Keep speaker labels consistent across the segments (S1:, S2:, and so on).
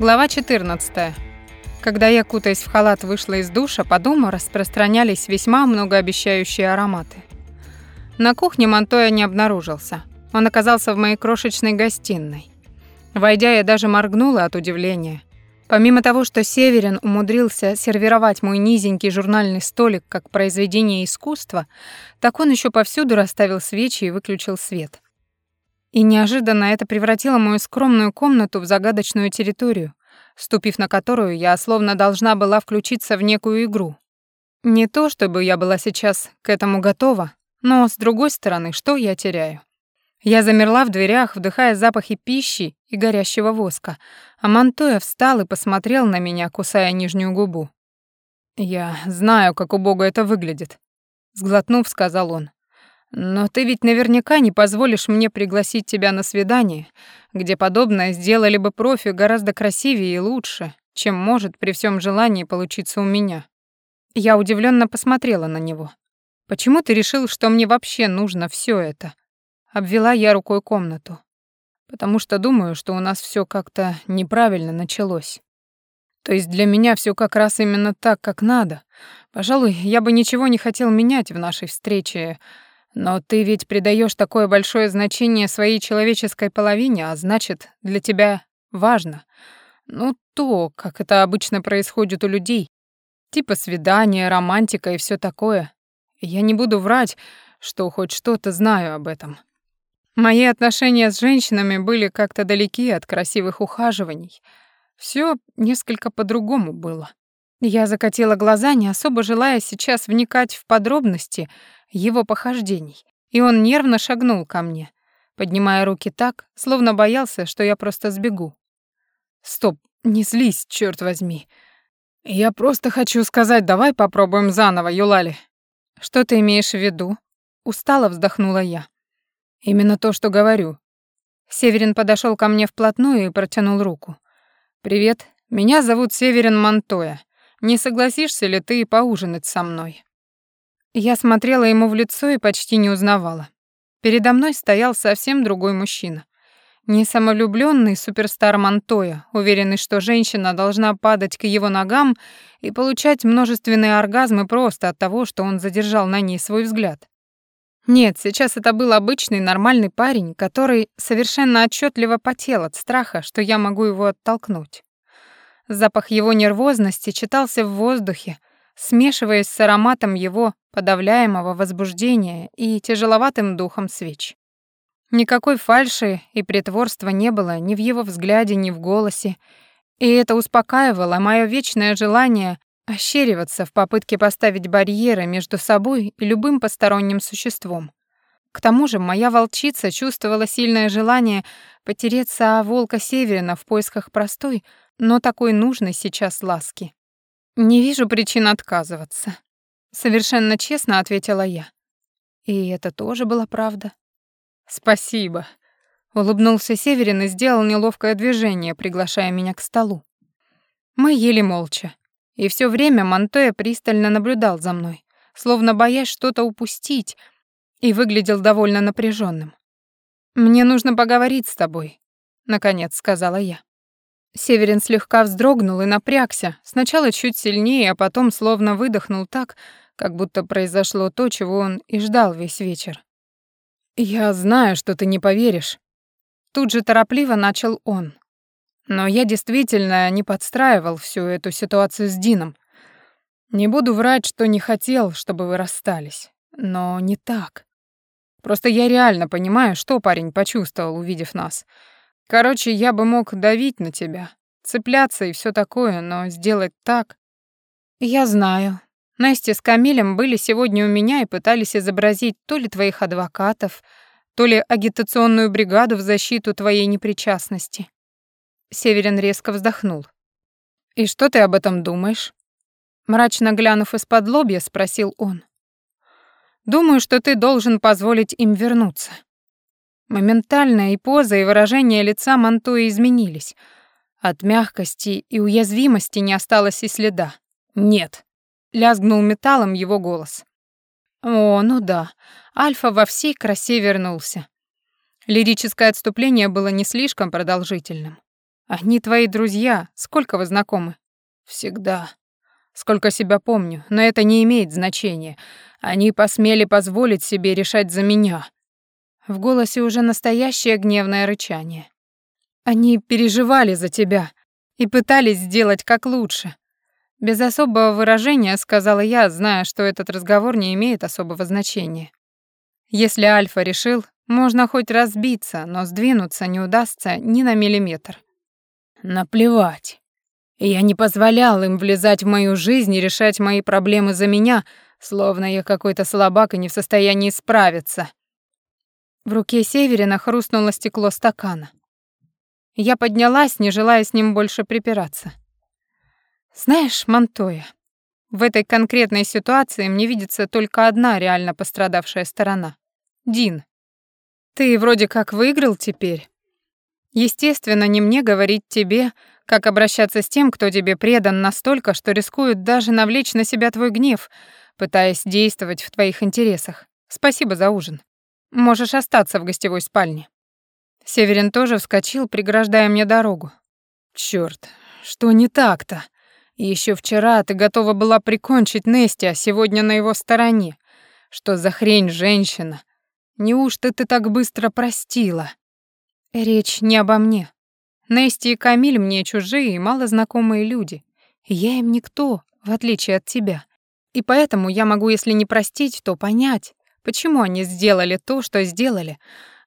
S1: Глава 14. Когда я, кутаясь в халат, вышла из душа, по дому распространялись весьма многообещающие ароматы. На кухне Монтоя не обнаружился. Он оказался в моей крошечной гостиной. Войдя, я даже моргнула от удивления. Помимо того, что Северин умудрился сервировать мой низенький журнальный столик как произведение искусства, так он еще повсюду расставил свечи и выключил свет. И неожиданно это превратило мою скромную комнату в загадочную территорию, ступив на которую я словно должна была включиться в некую игру. Не то, чтобы я была сейчас к этому готова, но, с другой стороны, что я теряю? Я замерла в дверях, вдыхая запахи пищи и горящего воска, а Монтоя встал и посмотрел на меня, кусая нижнюю губу. «Я знаю, как убого это выглядит», — сглотнув, сказал он. Но ты ведь наверняка не позволишь мне пригласить тебя на свидание, где подобное сделали бы профи гораздо красивее и лучше, чем может при всем желании получиться у меня. Я удивленно посмотрела на него. Почему ты решил, что мне вообще нужно все это? Обвела я рукой комнату. Потому что думаю, что у нас все как-то неправильно началось. То есть для меня все как раз именно так, как надо. Пожалуй, я бы ничего не хотел менять в нашей встрече, но ты ведь придаешь такое большое значение своей человеческой половине, а значит, для тебя важно. Ну, то, как это обычно происходит у людей. Типа свидания, романтика и все такое. Я не буду врать, что хоть что-то знаю об этом. Мои отношения с женщинами были как-то далеки от красивых ухаживаний. Все несколько по-другому было. Я закатила глаза, не особо желая сейчас вникать в подробности его похождений, и он нервно шагнул ко мне, поднимая руки так, словно боялся, что я просто сбегу. «Стоп, не злись, черт возьми. Я просто хочу сказать, давай попробуем заново, Юлали». «Что ты имеешь в виду?» Устало вздохнула я. «Именно то, что говорю». Северин подошел ко мне вплотную и протянул руку. «Привет, меня зовут Северин Монтоя. Не согласишься ли ты поужинать со мной?» Я смотрела ему в лицо и почти не узнавала. Передо мной стоял совсем другой мужчина. Не самовлюблённый суперстар Монтоя, уверенный, что женщина должна падать к его ногам и получать множественные оргазмы просто от того, что он задержал на ней свой взгляд. Нет, сейчас это был обычный нормальный парень, который совершенно отчетливо потел от страха, что я могу его оттолкнуть. Запах его нервозности читался в воздухе, смешиваясь с ароматом его подавляемого возбуждения и тяжеловатым духом свеч. Никакой фальши и притворства не было ни в его взгляде, ни в голосе, и это успокаивало мое вечное желание ощериваться в попытке поставить барьеры между собой и любым посторонним существом. К тому же моя волчица чувствовала сильное желание потереться о волка Северина в поисках простой, но такой нужной сейчас ласки. «Не вижу причин отказываться», — совершенно честно ответила я. И это тоже была правда. «Спасибо», — улыбнулся Северин и сделал неловкое движение, приглашая меня к столу. Мы ели молча, и все время Монтоя пристально наблюдал за мной, словно боясь что-то упустить, и выглядел довольно напряженным. «Мне нужно поговорить с тобой», — наконец сказала я. Северин слегка вздрогнул и напрягся, сначала чуть сильнее, а потом словно выдохнул так, как будто произошло то, чего он и ждал весь вечер. «Я знаю, что ты не поверишь». Тут же торопливо начал он. Но я действительно не подстраивал всю эту ситуацию с Дином. Не буду врать, что не хотел, чтобы вы расстались. Но не так. Просто я реально понимаю, что парень почувствовал, увидев нас — Короче, я бы мог давить на тебя, цепляться и все такое, но сделать так... Я знаю. Настя с Камилем были сегодня у меня и пытались изобразить то ли твоих адвокатов, то ли агитационную бригаду в защиту твоей непричастности. Северин резко вздохнул. «И что ты об этом думаешь?» Мрачно глянув из-под лобья, спросил он. «Думаю, что ты должен позволить им вернуться. Моментально и поза, и выражение лица Мантуи изменились. От мягкости и уязвимости не осталось и следа. «Нет», — лязгнул металлом его голос. О, ну да, Альфа во всей красе вернулся. Лирическое отступление было не слишком продолжительным. Они твои друзья. Сколько вы знакомы?
S2: Всегда. Сколько себя помню, но это не имеет значения. Они посмели позволить себе решать за меня.
S1: В голосе уже настоящее гневное рычание. Они переживали за тебя и пытались сделать как лучше. Без особого выражения сказала я, зная, что этот разговор не имеет особого значения. Если Альфа решил, можно хоть разбиться, но сдвинуться не удастся ни на миллиметр.
S2: Наплевать. Я не позволял им влезать в мою жизнь и решать мои проблемы за меня, словно я какой-то слабак и не в состоянии справиться.
S1: В руке Северина хрустнуло стекло стакана. Я поднялась, не желая с ним больше припираться. Знаешь, Монтоя, в этой конкретной ситуации мне видится только одна реально пострадавшая сторона — Дин. Ты вроде как выиграл теперь. Естественно, не мне говорить тебе, как обращаться с тем, кто тебе предан настолько, что рискует даже навлечь на себя твой гнев, пытаясь действовать в твоих интересах. Спасибо за ужин. Можешь остаться в гостевой спальне. Северин тоже вскочил, преграждая мне дорогу.
S2: Чёрт, что не так-то? Еще вчера ты готова была прикончить Нести, а сегодня на его стороне. Что за хрень, женщина? Неужто ты так быстро простила?
S1: Речь не обо мне. Нести и Камиль мне чужие и малознакомые люди. я им никто, в отличие от тебя. И поэтому я могу, если не простить, то понять, почему они сделали то, что сделали.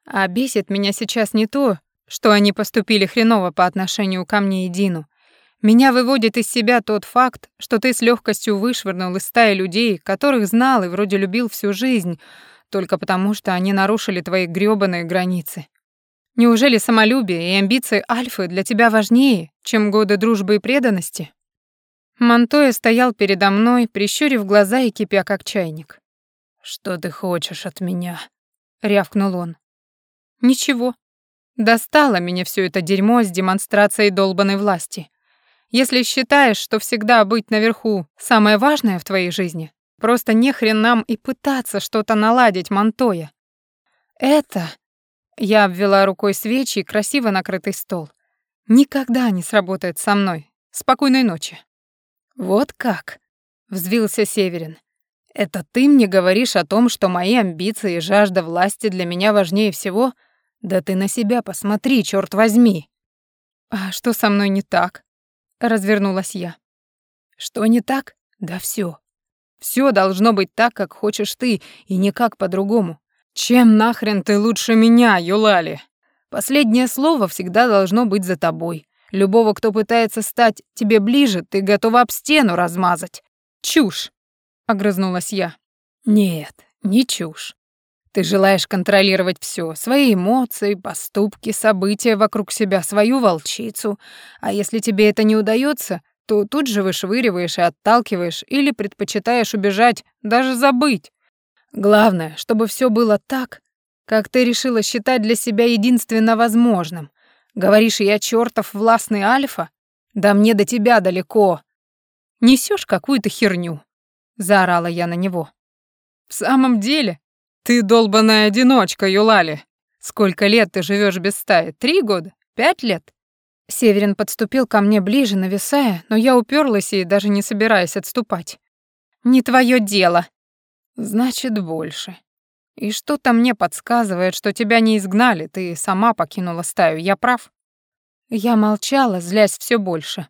S1: А бесит меня сейчас не то, что они поступили хреново по отношению ко мне и Дину, меня выводит из себя тот факт, что ты с легкостью вышвырнул из стаи людей, которых знал и вроде любил всю жизнь, только потому что они нарушили твои грёбаные границы. Неужели самолюбие и амбиции Альфы для тебя важнее, чем годы дружбы и преданности? Монтоя стоял передо мной, прищурив глаза и кипя как чайник.
S2: «Что ты хочешь от меня?»
S1: — рявкнул он. «Ничего. Достало меня все это дерьмо с демонстрацией долбанной власти. Если считаешь, что всегда быть наверху самое важное в твоей жизни, просто нехрен нам и пытаться что-то наладить, Монтоя. Это... Я обвела рукой свечи и красиво накрытый стол. Никогда не сработает со мной. Спокойной ночи.
S2: Вот как? Взвился Северин. Это ты мне говоришь о том, что мои амбиции и жажда власти для меня важнее всего? Да ты на себя посмотри, черт возьми.
S1: А что со мной не так? развернулась я.
S2: Что не так? Да все. Все должно быть так, как хочешь ты, и никак по-другому. Чем нахрен ты лучше меня, Юлали? Последнее слово всегда должно быть за тобой. Любого, кто пытается стать тебе ближе, ты готова об стену размазать.
S1: Чушь, огрызнулась я.
S2: Нет, не чушь. Ты желаешь контролировать все: свои эмоции, поступки, события вокруг себя, свою волчицу. А если тебе это не удается, то тут же вышвыриваешь и отталкиваешь или предпочитаешь убежать, даже забыть. Главное, чтобы все было так, как ты решила считать для себя единственно возможным. Говоришь, я чертов властный альфа? Да мне до тебя далеко.
S1: Несешь какую-то херню, заорала я на него.
S2: В самом деле, «Ты долбаная одиночка, Юлали. Сколько лет ты живешь без стаи? Три года? Пять лет?»
S1: Северин подступил ко мне ближе, нависая, но я уперлась и даже не собираясь отступать. «Не твое дело».
S2: «Значит, больше. И что-то мне подсказывает, что тебя не изгнали, ты сама покинула стаю, я прав?»
S1: Я молчала, злясь все больше.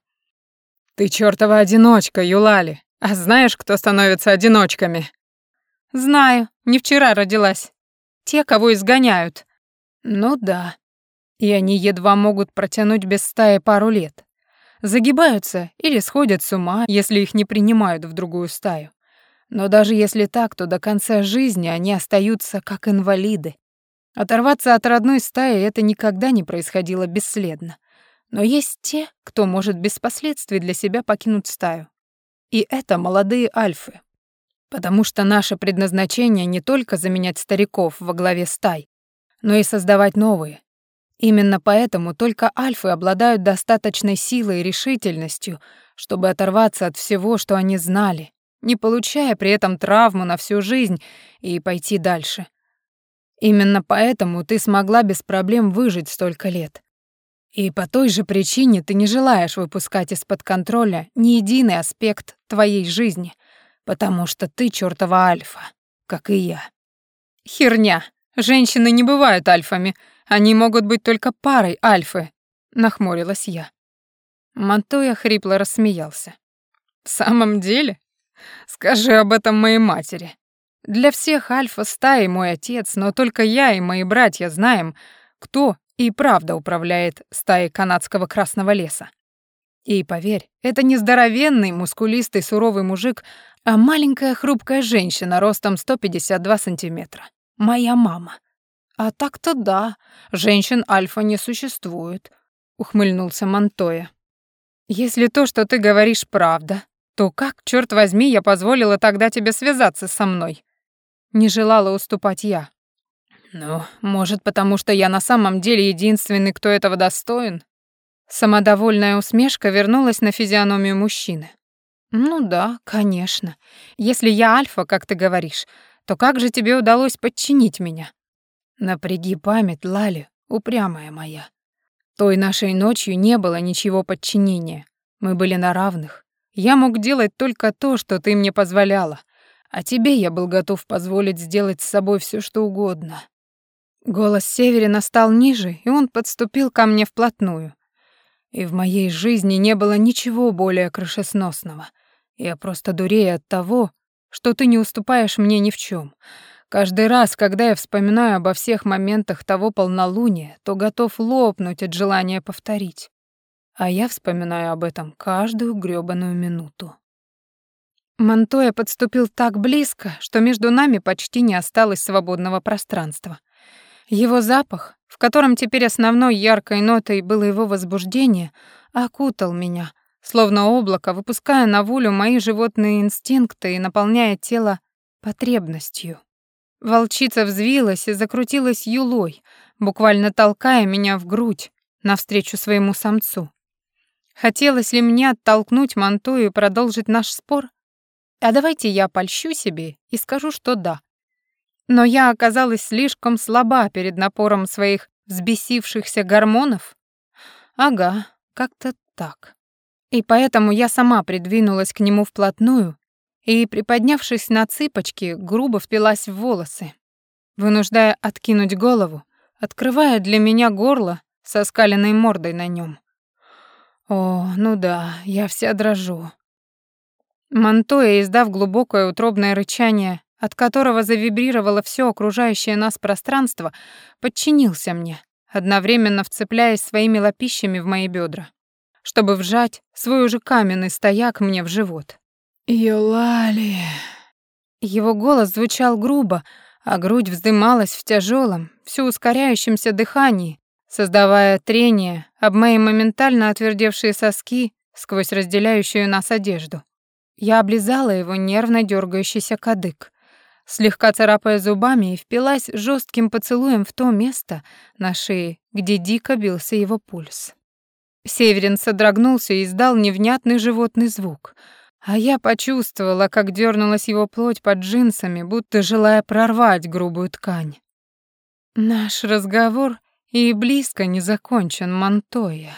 S2: «Ты чёртова одиночка, Юлали. А знаешь, кто становится одиночками?»
S1: Знаю, не вчера родилась. Те, кого изгоняют.
S2: Ну да. И они едва могут протянуть без стаи пару лет. Загибаются или сходят с ума, если их не принимают в другую стаю. Но даже если так, то до конца жизни они остаются как инвалиды. Оторваться от родной стаи это никогда не происходило бесследно. Но есть те, кто может без последствий для себя покинуть стаю. И это молодые альфы, Потому что наше предназначение не только заменять стариков во главе стай, но и создавать новые. Именно поэтому только альфы обладают достаточной силой и решительностью, чтобы оторваться от всего, что они знали, не получая при этом травму на всю жизнь и пойти дальше. Именно поэтому ты смогла без проблем выжить столько лет. И по той же причине ты не желаешь выпускать из-под контроля ни единый аспект твоей жизни, потому что ты чёртова альфа, как и я.
S1: Херня. Женщины не бывают альфами. Они могут быть только парой альфы, нахмурилась я. Монтоя хрипло рассмеялся. В самом деле? Скажи об этом моей матери. Для всех альфа стаи мой отец, но только я и мои братья знаем, кто и правда управляет стаей канадского красного леса. И поверь, это не здоровенный, мускулистый, суровый мужик, а маленькая хрупкая женщина ростом 152 сантиметра. Моя мама. А так-то да, женщин альфа не существует, ухмыльнулся Монтоя. Если то, что ты говоришь, правда, то как, черт возьми, я позволила тогда тебе связаться со мной? Не желала уступать я. Ну, может, потому что я на самом деле единственный, кто этого достоин? Самодовольная усмешка вернулась на физиономию мужчины. Ну да, конечно. Если я альфа, как ты говоришь, то как же тебе удалось подчинить меня? Напряги память, Лали, упрямая моя. Той нашей ночью не было ничего подчинения. Мы были на равных. Я мог делать только то, что ты мне позволяла, а тебе я был готов позволить сделать с собой все, что угодно. Голос Северина стал ниже, и он подступил ко мне вплотную. И в моей жизни не было ничего более крышесносного. Я просто дурею от того, что ты не уступаешь мне ни в чем. Каждый раз, когда я вспоминаю обо всех моментах того полнолуния, то готов лопнуть от желания повторить. А я вспоминаю об этом каждую грёбаную минуту. Монтоя подступил так близко, что между нами почти не осталось свободного пространства — его запах, в котором теперь основной яркой нотой было его возбуждение, окутал меня, словно облако, выпуская на волю мои животные инстинкты и наполняя тело потребностью. Волчица взвилась и закрутилась юлой, буквально толкая меня в грудь навстречу своему самцу. Хотелось ли мне оттолкнуть Мантую и продолжить наш спор? А давайте я польщу себе и скажу, что да. Но я оказалась слишком слаба перед напором своих взбесившихся гормонов? Ага, как-то так. И поэтому я сама придвинулась к нему вплотную и, приподнявшись на цыпочки, грубо впилась в волосы, вынуждая откинуть голову, открывая для меня горло со скаленной мордой на нем. О, ну да, я вся дрожу. Монтоя, издав глубокое утробное рычание, от которого завибрировало все окружающее нас пространство, подчинился мне, одновременно вцепляясь своими лапищами в мои бедра, чтобы вжать свой уже каменный стояк мне в живот. «Юлали...» Его голос звучал грубо, а грудь вздымалась в тяжелом, все ускоряющемся дыхании, создавая трение об мои моментально отвердевшие соски сквозь разделяющую нас одежду. Я облизала его нервно дергающийся кадык слегка царапая зубами, и впилась жестким поцелуем в то место на шее, где дико бился его пульс. Северин содрогнулся и издал невнятный животный звук, а я почувствовала, как дернулась его плоть под джинсами, будто желая прорвать грубую ткань. Наш разговор и близко не закончен, Монтоя.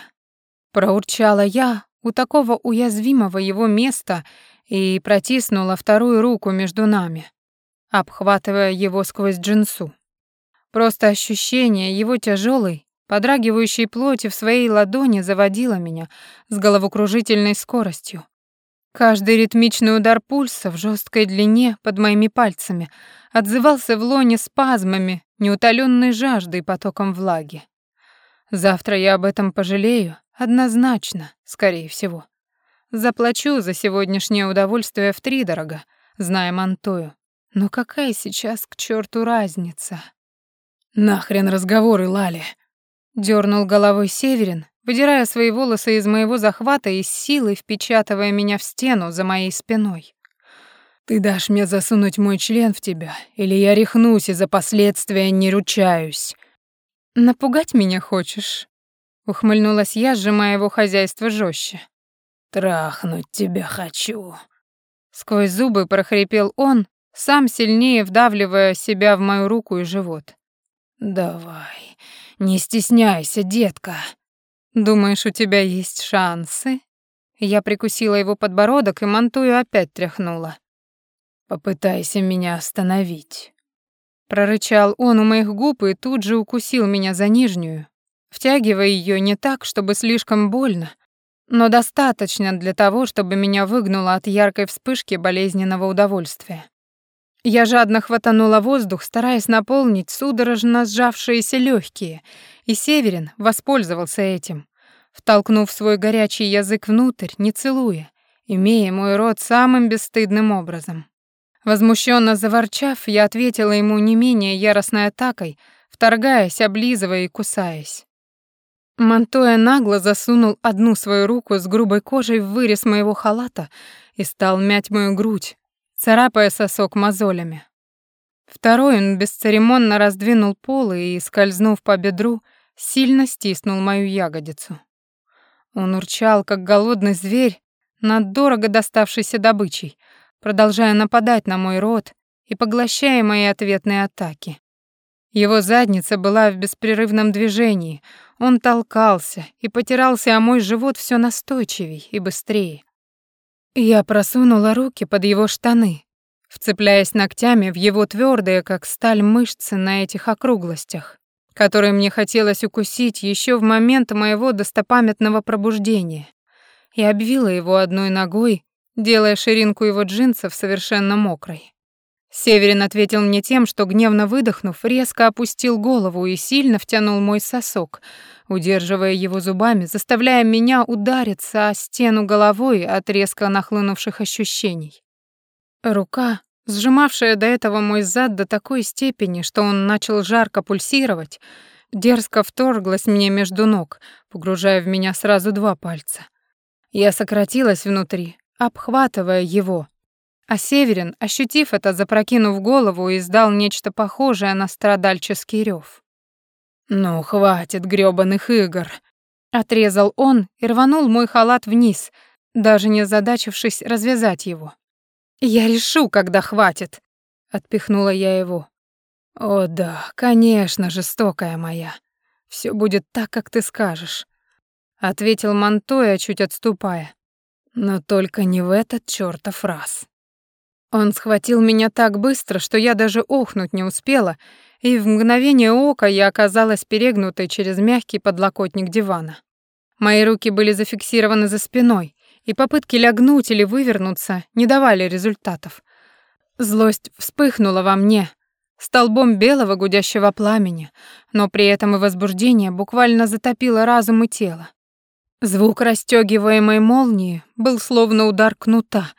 S1: Проурчала я у такого уязвимого его места и протиснула вторую руку между нами обхватывая его сквозь джинсу. Просто ощущение его тяжелой, подрагивающей плоти в своей ладони заводило меня с головокружительной скоростью. Каждый ритмичный удар пульса в жесткой длине под моими пальцами отзывался в лоне спазмами, неутоленной жаждой потоком влаги. Завтра я об этом пожалею, однозначно, скорее всего. Заплачу за сегодняшнее удовольствие втридорога, зная Мантою. Но какая сейчас к черту разница? Нахрен разговоры, Лали. Дёрнул головой Северин, выдирая свои волосы из моего захвата и силой впечатывая меня в стену за моей спиной. Ты дашь мне засунуть мой член в тебя, или я рехнусь и за последствия не ручаюсь. Напугать меня хочешь? Ухмыльнулась я, сжимая его хозяйство жестче. Трахнуть тебя хочу. Сквозь зубы прохрипел он, сам сильнее вдавливая себя в мою руку и живот. «Давай, не стесняйся, детка». Думаешь, у тебя есть шансы? Я прикусила его подбородок и мантую опять тряхнула.
S2: Попытайся меня остановить.
S1: Прорычал он у моих губ и тут же укусил меня за нижнюю, втягивая ее не так, чтобы слишком больно, но достаточно для того, чтобы меня выгнуло от яркой вспышки болезненного удовольствия. Я жадно хватанула воздух, стараясь наполнить судорожно сжавшиеся легкие, и Северин воспользовался этим, втолкнув свой горячий язык внутрь, не целуя, имея мой рот самым бесстыдным образом. Возмущенно заворчав, я ответила ему не менее яростной атакой, вторгаясь, облизывая и кусаясь. Монтоя нагло засунул одну свою руку с грубой кожей в вырез моего халата и стал мять мою грудь, царапая сосок мозолями. Второй он бесцеремонно раздвинул полы и, скользнув по бедру, сильно стиснул мою ягодицу. Он урчал, как голодный зверь, над дорого доставшейся добычей, продолжая нападать на мой рот и поглощая мои ответные атаки. Его задница была в беспрерывном движении, он толкался и потирался о мой живот все настойчивей и быстрее. Я просунула руки под его штаны, вцепляясь ногтями в его твердые, как сталь, мышцы на этих округлостях, которые мне хотелось укусить еще в момент моего достопамятного пробуждения. Я обвила его одной ногой, делая ширинку его джинсов совершенно мокрой. Северин ответил мне тем, что, гневно выдохнув, резко опустил голову и сильно втянул мой сосок, удерживая его зубами, заставляя меня удариться о стену головой от резко нахлынувших ощущений. Рука, сжимавшая до этого мой зад до такой степени, что он начал жарко пульсировать, дерзко вторглась мне между ног, погружая в меня сразу два пальца. Я сократилась внутри, обхватывая его. А Северин, ощутив это, запрокинув голову, издал нечто похожее на страдальческий рев.
S2: «Ну, хватит грёбаных игр!»
S1: Отрезал он и рванул мой халат вниз, даже не задачившись развязать его. «Я решу, когда хватит», — отпихнула я его.
S2: «О да, конечно, жестокая моя. Все будет так, как ты скажешь», — ответил Монтоя, чуть отступая. Но только не в этот чёртов раз.
S1: Он схватил меня так быстро, что я даже охнуть не успела, и в мгновение ока я оказалась перегнутой через мягкий подлокотник дивана. Мои руки были зафиксированы за спиной, и попытки лягнуть или вывернуться не давали результатов. Злость вспыхнула во мне, столбом белого гудящего пламени, но при этом и возбуждение буквально затопило разум и тело. Звук расстёгиваемой молнии был словно удар кнута,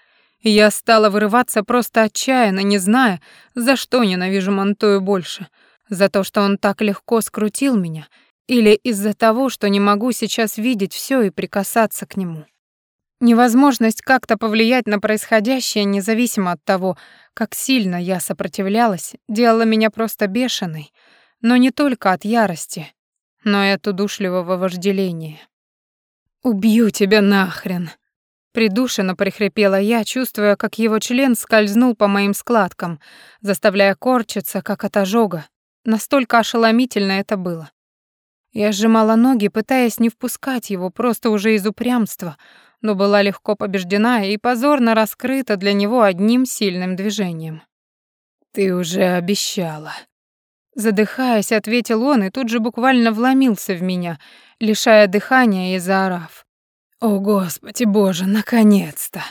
S1: я стала вырываться просто отчаянно, не зная, за что ненавижу Монтою больше. За то, что он так легко скрутил меня, или из-за того, что не могу сейчас видеть всё и прикасаться к нему. Невозможность как-то повлиять на происходящее, независимо от того, как сильно я сопротивлялась, делала меня просто бешеной, но не только от ярости, но и от удушливого вожделения. «Убью тебя нахрен!» Придушенно прихрипела я, чувствуя, как его член скользнул по моим складкам, заставляя корчиться, как от ожога. Настолько ошеломительно это было. Я сжимала ноги, пытаясь не впускать его, просто уже из упрямства, но была легко побеждена и позорно раскрыта для него одним сильным движением.
S2: «Ты уже обещала»,
S1: Задыхаясь, ответил он и тут же буквально вломился в меня, лишая дыхания и заорав.
S2: «О, Господи Боже, наконец-то!»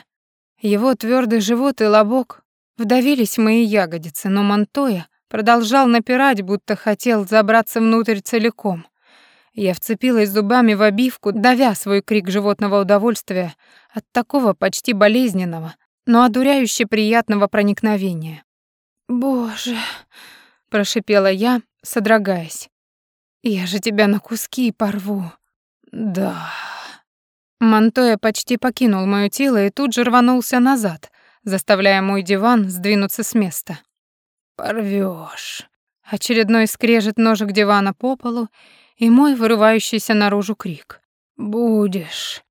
S1: Его твердый живот и лобок вдавились в мои ягодицы, но Монтоя продолжал напирать, будто хотел забраться внутрь целиком. Я вцепилась зубами в обивку, давя свой крик животного удовольствия от такого почти болезненного, но одуряюще приятного проникновения. «Боже!» прошипела я, содрогаясь. Я же тебя на куски порву.
S2: Да.
S1: Монтоя почти покинул моё тело и тут же рванулся назад, заставляя мой диван сдвинуться с места.
S2: Порвёшь.
S1: Очередной скрежет ножек дивана по полу и мой вырывающийся наружу крик.
S2: Будешь.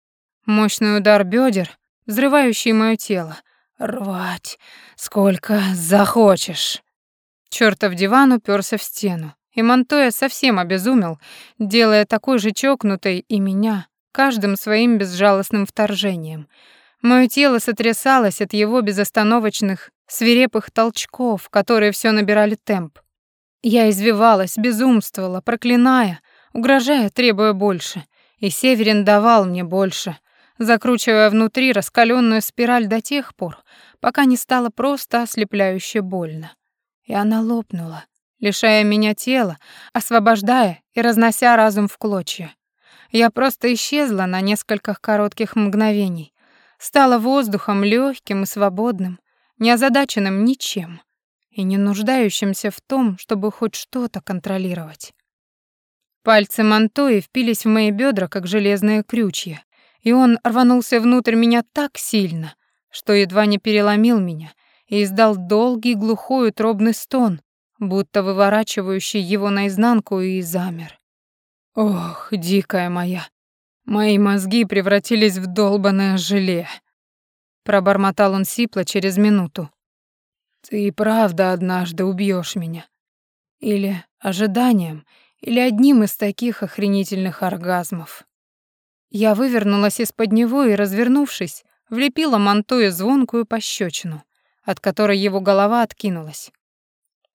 S1: Мощный удар бедер, взрывающий моё тело.
S2: Рвать сколько захочешь.
S1: Чёртов диван уперся в стену. И Монтоя совсем обезумел, делая такой же чокнутой и меня, каждым своим безжалостным вторжением. Моё тело сотрясалось от его безостановочных, свирепых толчков, которые все набирали темп. Я извивалась, безумствовала, проклиная, угрожая, требуя больше. И Северин давал мне больше, закручивая внутри раскаленную спираль до тех пор, пока не стало просто ослепляюще больно. И она лопнула, лишая меня тела, освобождая и разнося разум в клочья. Я просто исчезла на несколько коротких мгновений, стала воздухом легким и свободным, не озадаченным ничем и не нуждающимся в том, чтобы хоть что-то контролировать. Пальцы Монтои впились в мои бедра, как железные крючья, и он рванулся внутрь меня так сильно, что едва не переломил меня и издал долгий глухой утробный стон, будто выворачивающий его наизнанку, и замер. Ох, дикая моя. Мои мозги превратились в долбаное желе. Пробормотал он сипло через минуту. Ты и правда однажды убьешь меня. Или ожиданием, или одним из таких охренительных оргазмов. Я вывернулась из-под него и, развернувшись, влепила Монтою звонкую пощечину, от которой его голова откинулась.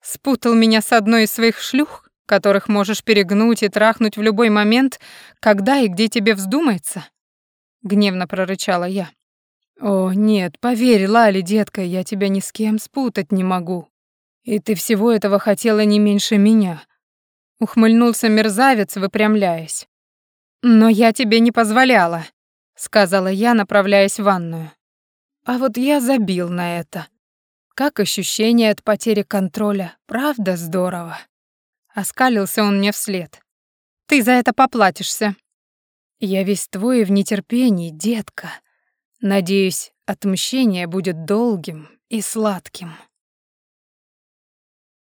S1: Спутал меня с одной из своих шлюх? Которых можешь перегнуть и трахнуть в любой момент, когда и где тебе вздумается?» Гневно прорычала я. «О, нет, поверь, Лали, детка, я тебя ни с кем спутать не могу. И ты всего этого хотела не меньше меня». Ухмыльнулся мерзавец, выпрямляясь. «Но я тебе не позволяла», — сказала я, направляясь в ванную. А вот я забил на это. Как ощущение от потери контроля, правда здорово. Оскалился он мне вслед. «Ты за это поплатишься». «Я весь твой в нетерпении, детка. Надеюсь, отмщение будет долгим и сладким».